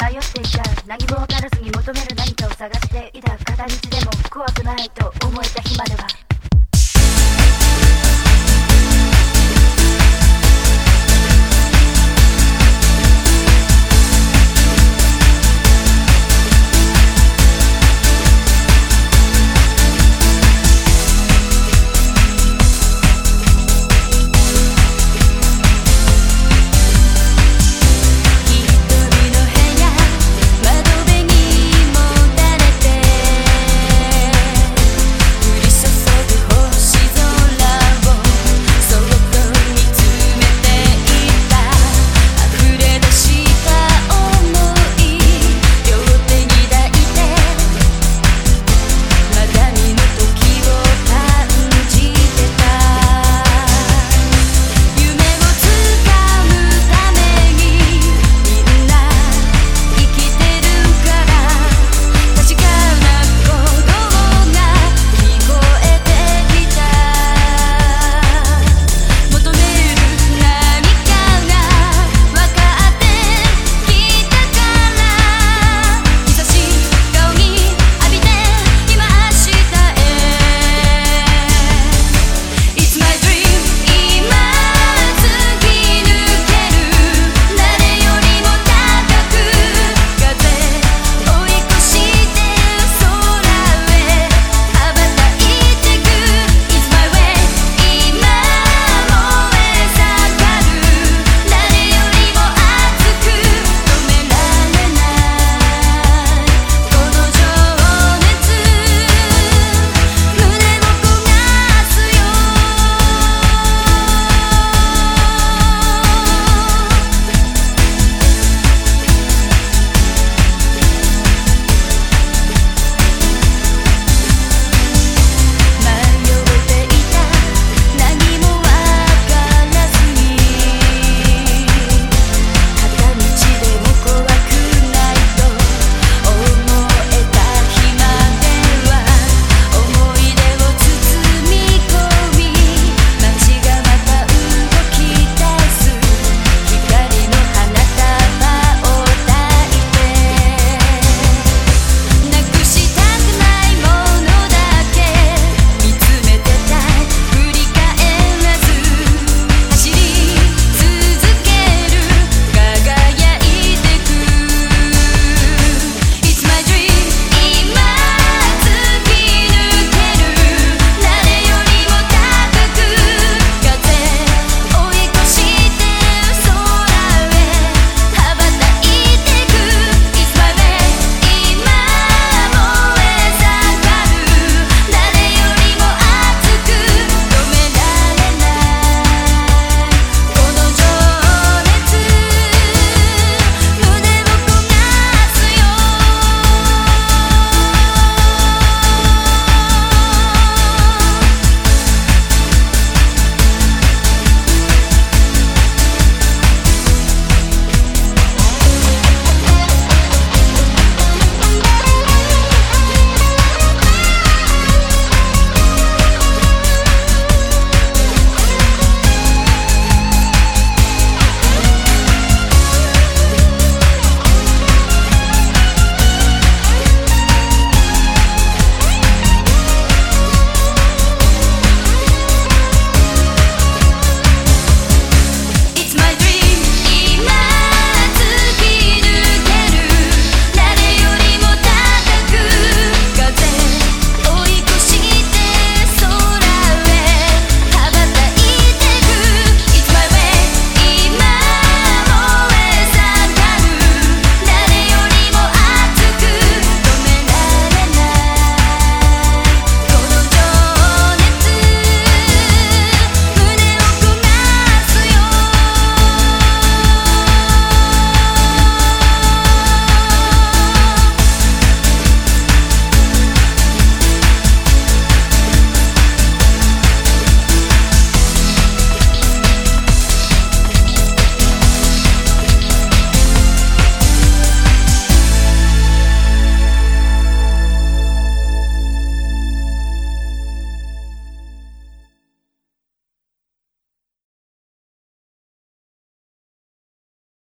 迷っていた。何も分からずに求める何かを探していた。片道でも怖くないと思えた日までは。